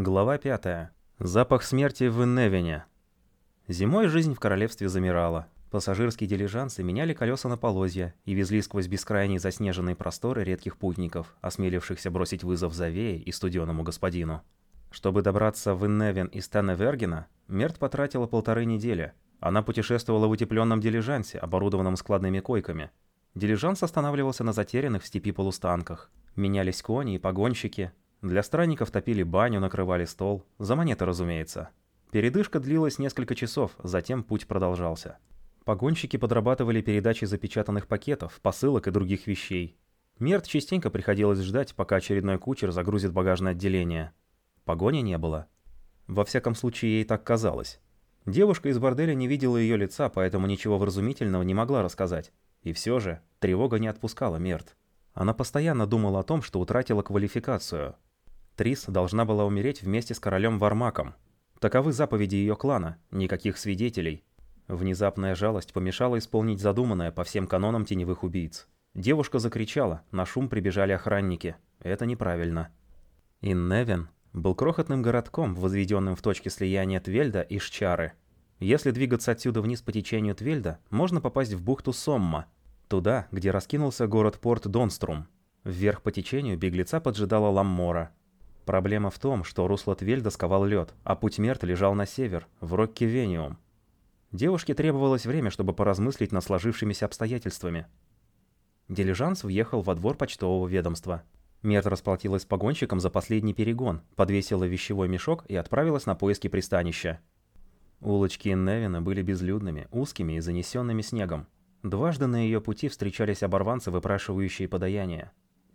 Глава 5. Запах смерти в Инневине. Зимой жизнь в королевстве замирала. Пассажирские дилижансы меняли колеса на полозья и везли сквозь бескрайние заснеженные просторы редких путников, осмелившихся бросить вызов Завее и студеному господину. Чтобы добраться в Инневин из Тенневергена, Мерт потратила полторы недели. Она путешествовала в утепленном дилижансе, оборудованном складными койками. Дилижанс останавливался на затерянных в степи полустанках. Менялись кони и погонщики, для странников топили баню, накрывали стол. За монеты, разумеется. Передышка длилась несколько часов, затем путь продолжался. Погонщики подрабатывали передачей запечатанных пакетов, посылок и других вещей. Мерт частенько приходилось ждать, пока очередной кучер загрузит багажное отделение. Погони не было. Во всяком случае, ей так казалось. Девушка из борделя не видела ее лица, поэтому ничего вразумительного не могла рассказать. И все же, тревога не отпускала Мерт. Она постоянно думала о том, что утратила квалификацию – Трис должна была умереть вместе с королем Вармаком. Таковы заповеди ее клана, никаких свидетелей. Внезапная жалость помешала исполнить задуманное по всем канонам теневых убийц. Девушка закричала, на шум прибежали охранники. Это неправильно. Инневен был крохотным городком, возведенным в точке слияния Твельда и Шчары. Если двигаться отсюда вниз по течению Твельда, можно попасть в бухту Сомма, туда, где раскинулся город-порт Донструм. Вверх по течению беглеца поджидала Ламмора, Проблема в том, что русло Твельда сковал лед, а путь Мерт лежал на север, в Роккивениум. Девушке требовалось время, чтобы поразмыслить над сложившимися обстоятельствами. Дилижанс въехал во двор почтового ведомства. Мерт расплатилась с погонщиком за последний перегон, подвесила вещевой мешок и отправилась на поиски пристанища. Улочки Невина были безлюдными, узкими и занесенными снегом. Дважды на ее пути встречались оборванцы, выпрашивающие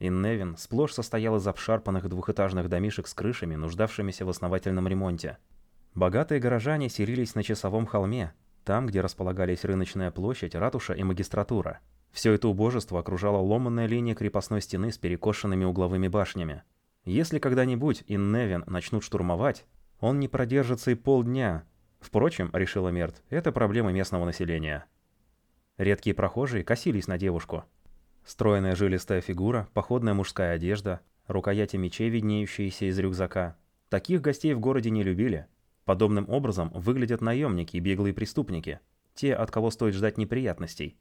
Инневин сплошь состоял из обшарпанных двухэтажных домишек с крышами, нуждавшимися в основательном ремонте. Богатые горожане селились на Часовом холме, там, где располагались рыночная площадь, ратуша и магистратура. Все это убожество окружала ломанная линия крепостной стены с перекошенными угловыми башнями. Если когда-нибудь Инневин начнут штурмовать, он не продержится и полдня. Впрочем, решила Мерт, это проблема местного населения. Редкие прохожие косились на девушку. Стройная жилистая фигура, походная мужская одежда, рукояти мечей, виднеющиеся из рюкзака. Таких гостей в городе не любили. Подобным образом выглядят наемники и беглые преступники, те, от кого стоит ждать неприятностей.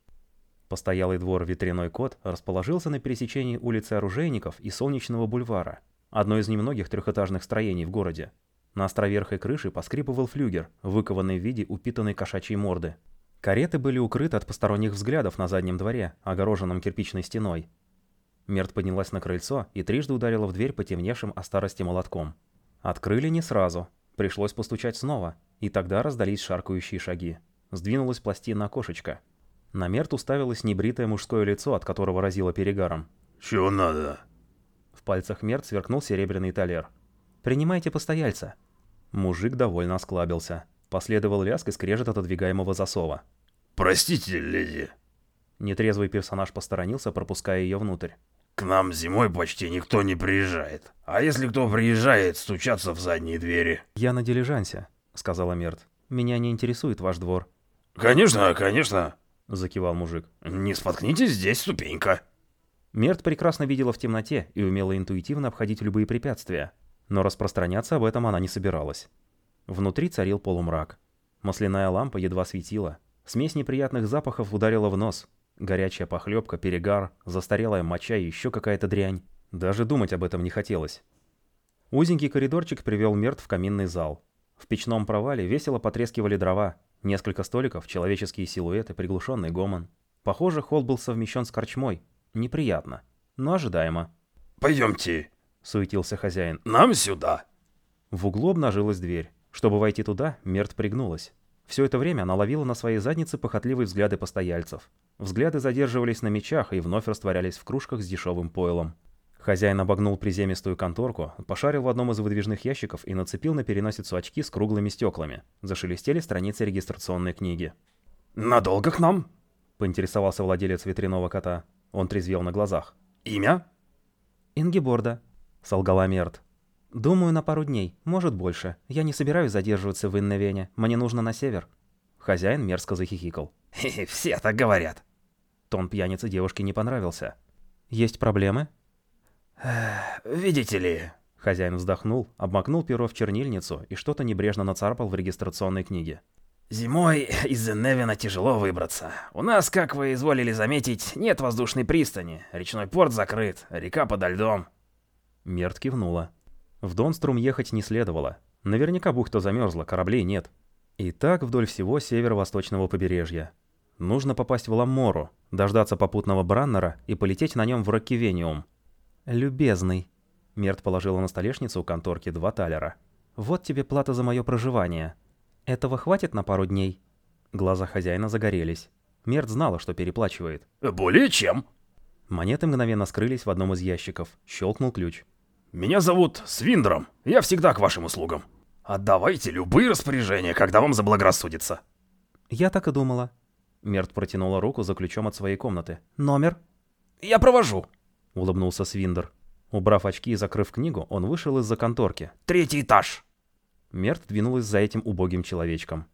Постоялый двор «Ветряной кот» расположился на пересечении улицы Оружейников и Солнечного бульвара, одно из немногих трехэтажных строений в городе. На островерхой крыше поскрипывал флюгер, выкованный в виде упитанной кошачьей морды. Кареты были укрыты от посторонних взглядов на заднем дворе, огороженном кирпичной стеной. Мерт поднялась на крыльцо и трижды ударила в дверь потемневшим о старости молотком. Открыли не сразу. Пришлось постучать снова, и тогда раздались шаркающие шаги. Сдвинулась пластина окошечка. На Мерт уставилось небритое мужское лицо, от которого разило перегаром. «Чего надо?» В пальцах Мерт сверкнул серебряный талер. «Принимайте постояльца». Мужик довольно осклабился. Последовал лязг и скрежет отодвигаемого засова. «Простите, леди». Нетрезвый персонаж посторонился, пропуская ее внутрь. «К нам зимой почти никто не приезжает. А если кто приезжает, стучаться в задние двери». «Я на дилижансе», — сказала Мерт. «Меня не интересует ваш двор». «Конечно, конечно», — закивал мужик. «Не споткнитесь, здесь ступенька». Мерт прекрасно видела в темноте и умела интуитивно обходить любые препятствия. Но распространяться об этом она не собиралась. Внутри царил полумрак. Масляная лампа едва светила. Смесь неприятных запахов ударила в нос. Горячая похлебка, перегар, застарелая моча и еще какая-то дрянь. Даже думать об этом не хотелось. Узенький коридорчик привел мертв в каминный зал. В печном провале весело потрескивали дрова. Несколько столиков, человеческие силуэты, приглушенный гомон. Похоже, холл был совмещен с корчмой. Неприятно, но ожидаемо. «Пойдемте», — суетился хозяин. «Нам сюда». В углу обнажилась дверь. Чтобы войти туда, Мерт пригнулась. Все это время она ловила на своей заднице похотливые взгляды постояльцев. Взгляды задерживались на мечах и вновь растворялись в кружках с дешевым пойлом. Хозяин обогнул приземистую конторку, пошарил в одном из выдвижных ящиков и нацепил на переносицу очки с круглыми стеклами. Зашелестели страницы регистрационной книги. «Надолго к нам?» — поинтересовался владелец ветряного кота. Он трезвел на глазах. «Имя?» «Ингеборда», — солгала Мерт. «Думаю, на пару дней, может больше. Я не собираюсь задерживаться в Инновене. Мне нужно на север». Хозяин мерзко захихикал. «Хе-хе, все так говорят». Тон пьяницы девушке не понравился. «Есть проблемы?» «Видите ли...» Хозяин вздохнул, обмакнул перо в чернильницу и что-то небрежно нацарпал в регистрационной книге. Зимой из Невина тяжело выбраться. У нас, как вы изволили заметить, нет воздушной пристани. Речной порт закрыт, река подо льдом. Мерт кивнула. В Донструм ехать не следовало. Наверняка бухта замерзла, кораблей нет. И так вдоль всего северо-восточного побережья. Нужно попасть в Ламору, дождаться попутного Браннера и полететь на нем в Роккивениум. «Любезный», — Мерт положила на столешницу у конторки два талера. «Вот тебе плата за мое проживание. Этого хватит на пару дней?» Глаза хозяина загорелись. Мерт знала, что переплачивает. «Более чем!» Монеты мгновенно скрылись в одном из ящиков. Щелкнул ключ. «Меня зовут Свиндером. Я всегда к вашим услугам. Отдавайте любые распоряжения, когда вам заблагорассудится». «Я так и думала». Мерт протянула руку за ключом от своей комнаты. «Номер?» «Я провожу», — улыбнулся Свиндер. Убрав очки и закрыв книгу, он вышел из-за конторки. «Третий этаж». Мерт двинулась за этим убогим человечком.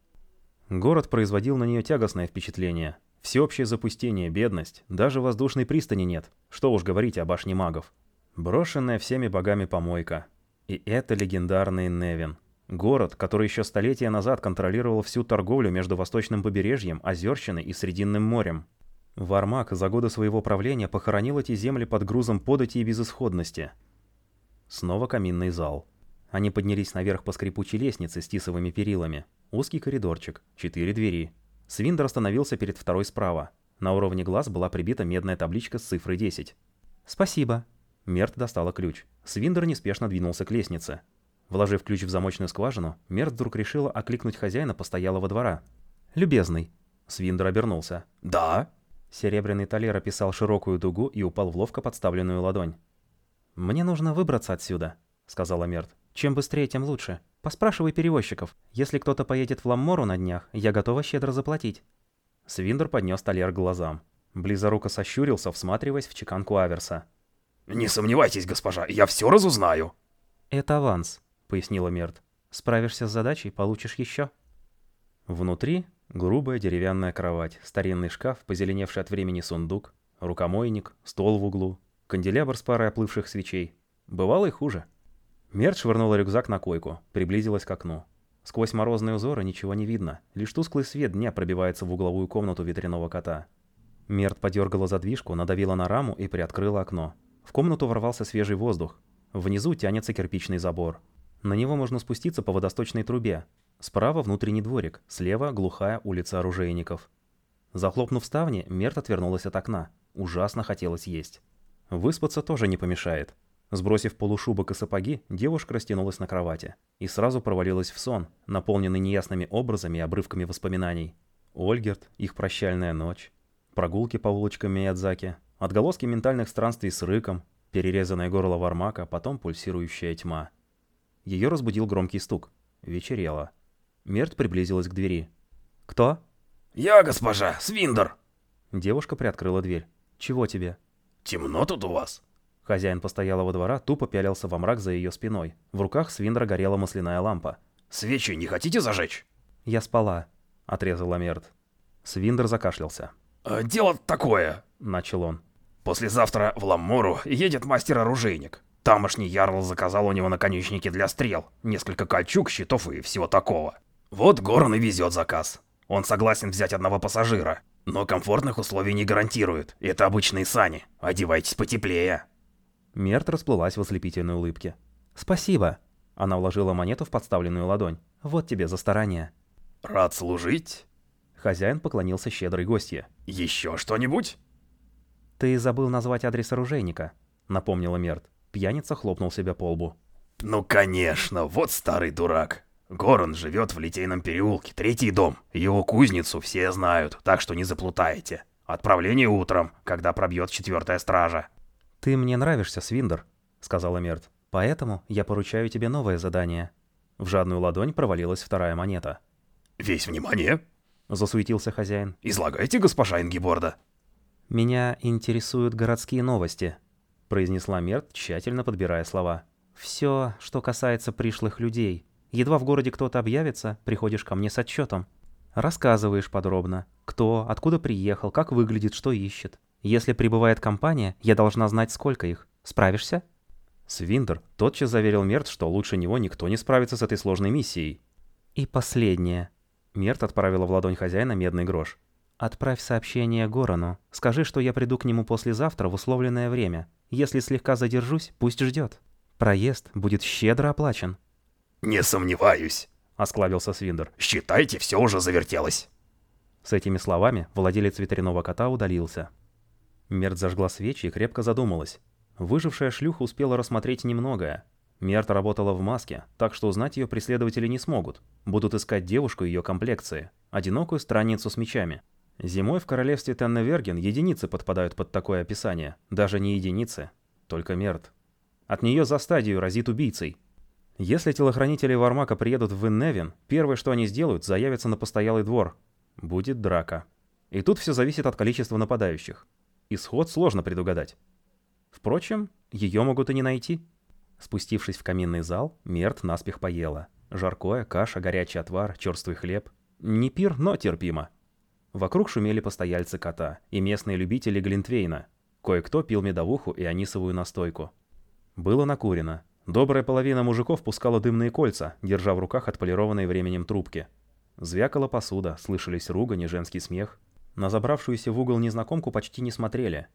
Город производил на нее тягостное впечатление. Всеобщее запустение, бедность, даже воздушной пристани нет. Что уж говорить о башне магов. Брошенная всеми богами помойка. И это легендарный Невин. Город, который еще столетия назад контролировал всю торговлю между восточным побережьем, Озерщиной и Срединным морем. Вармак за годы своего правления похоронил эти земли под грузом подати и безысходности. Снова каминный зал. Они поднялись наверх по скрипучей лестнице с тисовыми перилами. Узкий коридорчик, четыре двери. Свиндер остановился перед второй справа. На уровне глаз была прибита медная табличка с цифрой 10. «Спасибо». Мерт достала ключ. Свиндер неспешно двинулся к лестнице. Вложив ключ в замочную скважину, Мерт вдруг решила окликнуть хозяина постоялого двора. «Любезный». Свиндер обернулся. «Да?» Серебряный талер описал широкую дугу и упал в ловко подставленную ладонь. «Мне нужно выбраться отсюда», — сказала Мерт. Чем быстрее, тем лучше. Поспрашивай перевозчиков. Если кто-то поедет в Ламмору на днях, я готова щедро заплатить». Свиндер поднес талер к глазам. Близоруко сощурился, всматриваясь в чеканку Аверса. «Не сомневайтесь, госпожа, я все разузнаю». «Это аванс», — пояснила Мерт. «Справишься с задачей, получишь еще». Внутри грубая деревянная кровать, старинный шкаф, позеленевший от времени сундук, рукомойник, стол в углу, канделябр с парой оплывших свечей. Бывало и хуже. Мерт швырнула рюкзак на койку, приблизилась к окну. Сквозь морозные узоры ничего не видно, лишь тусклый свет дня пробивается в угловую комнату ветряного кота. Мерт подергала задвижку, надавила на раму и приоткрыла окно. В комнату ворвался свежий воздух. Внизу тянется кирпичный забор. На него можно спуститься по водосточной трубе. Справа внутренний дворик, слева глухая улица оружейников. Захлопнув ставни, Мерт отвернулась от окна. Ужасно хотелось есть. Выспаться тоже не помешает. Сбросив полушубок и сапоги, девушка растянулась на кровати и сразу провалилась в сон, наполненный неясными образами и обрывками воспоминаний. Ольгерт, их прощальная ночь, прогулки по улочкам Миядзаки, отголоски ментальных странствий с рыком, перерезанное горло Вармака, потом пульсирующая тьма. Ее разбудил громкий стук. Вечерело. Мерт приблизилась к двери. «Кто?» «Я, госпожа, Свиндер!» Девушка приоткрыла дверь. «Чего тебе?» «Темно тут у вас?» Хозяин постоялого двора тупо пялился во мрак за ее спиной. В руках Свиндра горела масляная лампа. «Свечи не хотите зажечь?» «Я спала», — отрезал Амерт. Свиндер закашлялся. «Э, «Дело такое», — начал он. «Послезавтра в Ламмору едет мастер-оружейник. Тамошний ярл заказал у него наконечники для стрел, несколько кольчуг, щитов и всего такого. Вот Горн и везет заказ. Он согласен взять одного пассажира, но комфортных условий не гарантирует. Это обычные сани. Одевайтесь потеплее». Мерт расплылась в ослепительной улыбке. «Спасибо!» Она вложила монету в подставленную ладонь. «Вот тебе за старание». «Рад служить!» Хозяин поклонился щедрой гостье. «Еще что-нибудь?» «Ты забыл назвать адрес оружейника», — напомнила Мерт. Пьяница хлопнул себя по лбу. «Ну, конечно, вот старый дурак. Горан живет в Литейном переулке, третий дом. Его кузницу все знают, так что не заплутаете. Отправление утром, когда пробьет четвертая стража. «Ты мне нравишься, Свиндер», — сказала Мерт. «Поэтому я поручаю тебе новое задание». В жадную ладонь провалилась вторая монета. «Весь внимание!» — засуетился хозяин. «Излагайте, госпожа Ингиборда!» «Меня интересуют городские новости», — произнесла Мерт, тщательно подбирая слова. «Все, что касается пришлых людей. Едва в городе кто-то объявится, приходишь ко мне с отчетом. Рассказываешь подробно, кто, откуда приехал, как выглядит, что ищет. Если прибывает компания, я должна знать, сколько их. Справишься?» Свиндер тотчас заверил Мерт, что лучше него никто не справится с этой сложной миссией. «И последнее». Мерт отправила в ладонь хозяина медный грош. «Отправь сообщение Горану. Скажи, что я приду к нему послезавтра в условленное время. Если слегка задержусь, пусть ждет. Проезд будет щедро оплачен». «Не сомневаюсь», — осклабился Свиндер. «Считайте, все уже завертелось». С этими словами владелец ветряного кота удалился. Мерт зажгла свечи и крепко задумалась. Выжившая шлюха успела рассмотреть немногое. Мерт работала в маске, так что узнать ее преследователи не смогут. Будут искать девушку ее комплекции, одинокую странницу с мечами. Зимой в королевстве Тенневерген единицы подпадают под такое описание. Даже не единицы, только Мерт. От нее за стадию разит убийцей. Если телохранители Вармака приедут в Инневин, первое, что они сделают, заявятся на постоялый двор. Будет драка. И тут все зависит от количества нападающих. Исход сложно предугадать. Впрочем, ее могут и не найти. Спустившись в каминный зал, Мерт наспех поела. Жаркое, каша, горячий отвар, черствый хлеб. Не пир, но терпимо. Вокруг шумели постояльцы кота и местные любители Глинтвейна. Кое-кто пил медовуху и анисовую настойку. Было накурено. Добрая половина мужиков пускала дымные кольца, держа в руках отполированные временем трубки. Звякала посуда, слышались ругань и женский смех. На забравшуюся в угол незнакомку почти не смотрели,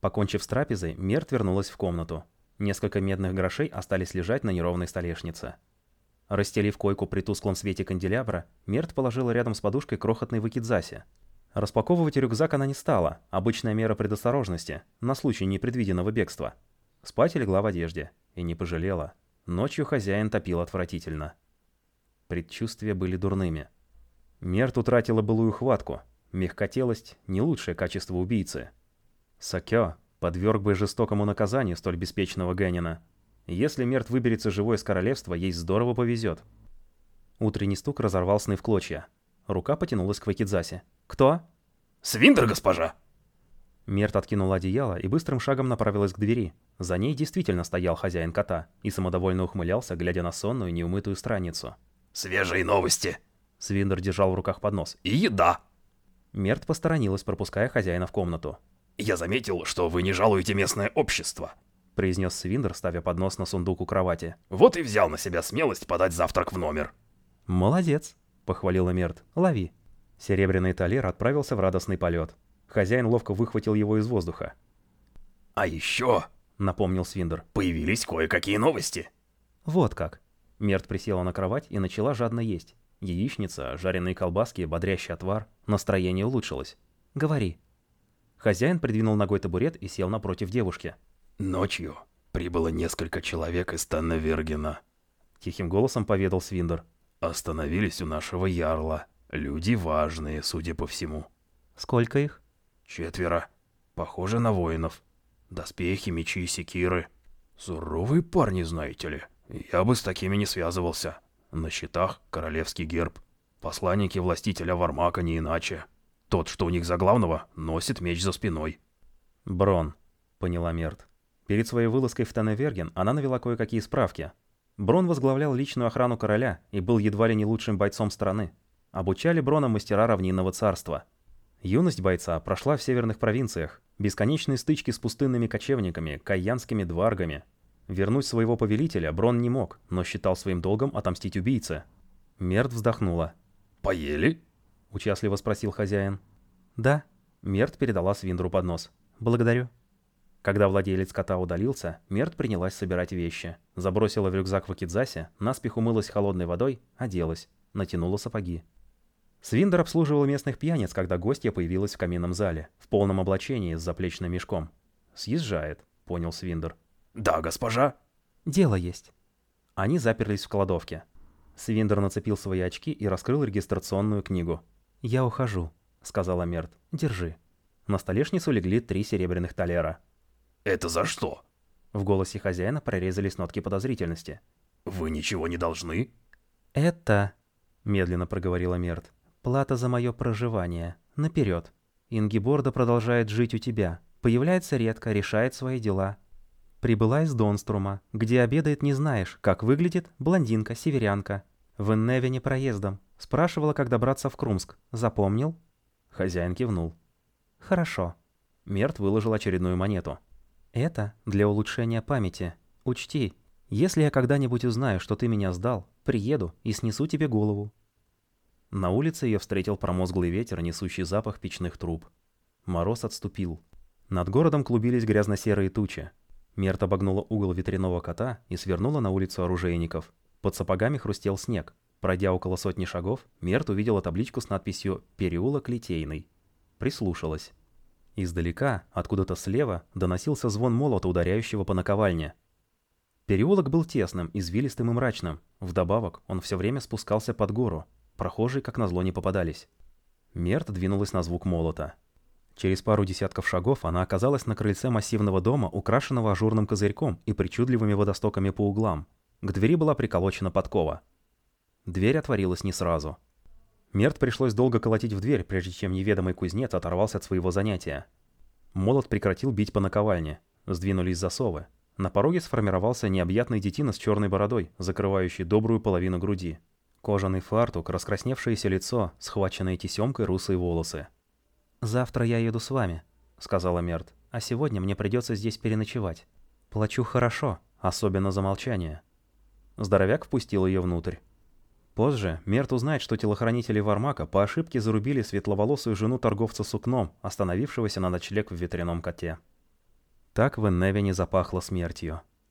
Покончив с трапезой, Мерт вернулась в комнату. Несколько медных грошей остались лежать на неровной столешнице. Расстелив койку при тусклом свете канделябра, Мерт положила рядом с подушкой крохотный выкидзаси. Распаковывать рюкзак она не стала, обычная мера предосторожности, на случай непредвиденного бегства. Спать легла в одежде, и не пожалела. Ночью хозяин топил отвратительно. Предчувствия были дурными. Мерт утратила былую хватку. Мягкотелость — не лучшее качество убийцы. Сакё подверг бы жестокому наказанию столь беспечного Геннина. Если Мерт выберется живой из королевства, ей здорово повезет. Утренний стук разорвал сны в клочья. Рука потянулась к Вакидзасе. «Кто?» «Свиндер, госпожа!» Мерт откинула одеяло и быстрым шагом направилась к двери. За ней действительно стоял хозяин кота и самодовольно ухмылялся, глядя на сонную неумытую страницу. «Свежие новости!» Свиндер держал в руках поднос. «И еда!» Мерт посторонилась, пропуская хозяина в комнату. «Я заметил, что вы не жалуете местное общество», — произнес Свиндер, ставя поднос на сундук у кровати. «Вот и взял на себя смелость подать завтрак в номер». «Молодец», — похвалил Мерт. «Лови». Серебряный талер отправился в радостный полет. Хозяин ловко выхватил его из воздуха. «А еще», — напомнил Свиндер, — «появились кое-какие новости». «Вот как». Мерт присела на кровать и начала жадно есть. Яичница, жареные колбаски, бодрящий отвар. Настроение улучшилось. «Говори». Хозяин придвинул ногой табурет и сел напротив девушки. «Ночью прибыло несколько человек из Танневергена», — тихим голосом поведал Свиндер. «Остановились у нашего ярла. Люди важные, судя по всему». «Сколько их?» «Четверо. Похоже на воинов. Доспехи, мечи, секиры. Суровые парни, знаете ли. Я бы с такими не связывался. На щитах королевский герб. Посланники властителя Вармака не иначе. Тот, что у них за главного, носит меч за спиной. «Брон», — поняла Мерт. Перед своей вылазкой в Таневерген она навела кое-какие справки. Брон возглавлял личную охрану короля и был едва ли не лучшим бойцом страны. Обучали Брона мастера равнинного царства. Юность бойца прошла в северных провинциях, бесконечные стычки с пустынными кочевниками, каянскими дваргами. Вернуть своего повелителя Брон не мог, но считал своим долгом отомстить убийце. Мерт вздохнула. «Поели?» — участливо спросил хозяин. «Да». Мерт передала Свиндру поднос. «Благодарю». Когда владелец кота удалился, Мерт принялась собирать вещи. Забросила в рюкзак в Акидзасе, наспех умылась холодной водой, оделась, натянула сапоги. Свиндер обслуживал местных пьяниц, когда гостья появилась в каминном зале, в полном облачении с заплечным мешком. «Съезжает», — понял Свиндер. «Да, госпожа». «Дело есть». Они заперлись в кладовке. Свиндер нацепил свои очки и раскрыл регистрационную книгу. «Я ухожу», — сказала Мерт. «Держи». На столешницу легли три серебряных талера. «Это за что?» В голосе хозяина прорезались нотки подозрительности. «Вы ничего не должны?» «Это...» — медленно проговорила Мерт. «Плата за мое проживание. Наперед. Ингиборда продолжает жить у тебя. Появляется редко, решает свои дела. Прибыла из Донструма, где обедает не знаешь, как выглядит блондинка, северянка. В Инневине проездом. Спрашивала, как добраться в Крумск. Запомнил?» Хозяин кивнул. «Хорошо». Мерт выложил очередную монету. «Это для улучшения памяти. Учти, если я когда-нибудь узнаю, что ты меня сдал, приеду и снесу тебе голову». На улице ее встретил промозглый ветер, несущий запах печных труб. Мороз отступил. Над городом клубились грязно-серые тучи. Мерт обогнула угол ветряного кота и свернула на улицу оружейников. Под сапогами хрустел снег. Пройдя около сотни шагов, Мерт увидела табличку с надписью «Переулок Литейный». Прислушалась. Издалека, откуда-то слева, доносился звон молота, ударяющего по наковальне. Переулок был тесным, извилистым и мрачным. Вдобавок, он все время спускался под гору, Прохожие, как назло, не попадались. Мерт двинулась на звук молота. Через пару десятков шагов она оказалась на крыльце массивного дома, украшенного ажурным козырьком и причудливыми водостоками по углам. К двери была приколочена подкова. Дверь отворилась не сразу. Мерт пришлось долго колотить в дверь, прежде чем неведомый кузнец оторвался от своего занятия. Молот прекратил бить по наковальне. Сдвинулись засовы. На пороге сформировался необъятный детина с черной бородой, закрывающий добрую половину груди. Кожаный фартук, раскрасневшееся лицо, схваченные тесемкой русые волосы. «Завтра я еду с вами», — сказала Мерт, — «а сегодня мне придется здесь переночевать. Плачу хорошо, особенно за молчание». Здоровяк впустил ее внутрь. Позже Мерт узнает, что телохранители Вармака по ошибке зарубили светловолосую жену торговца сукном, остановившегося на ночлег в ветряном коте. Так в Энневине запахло смертью.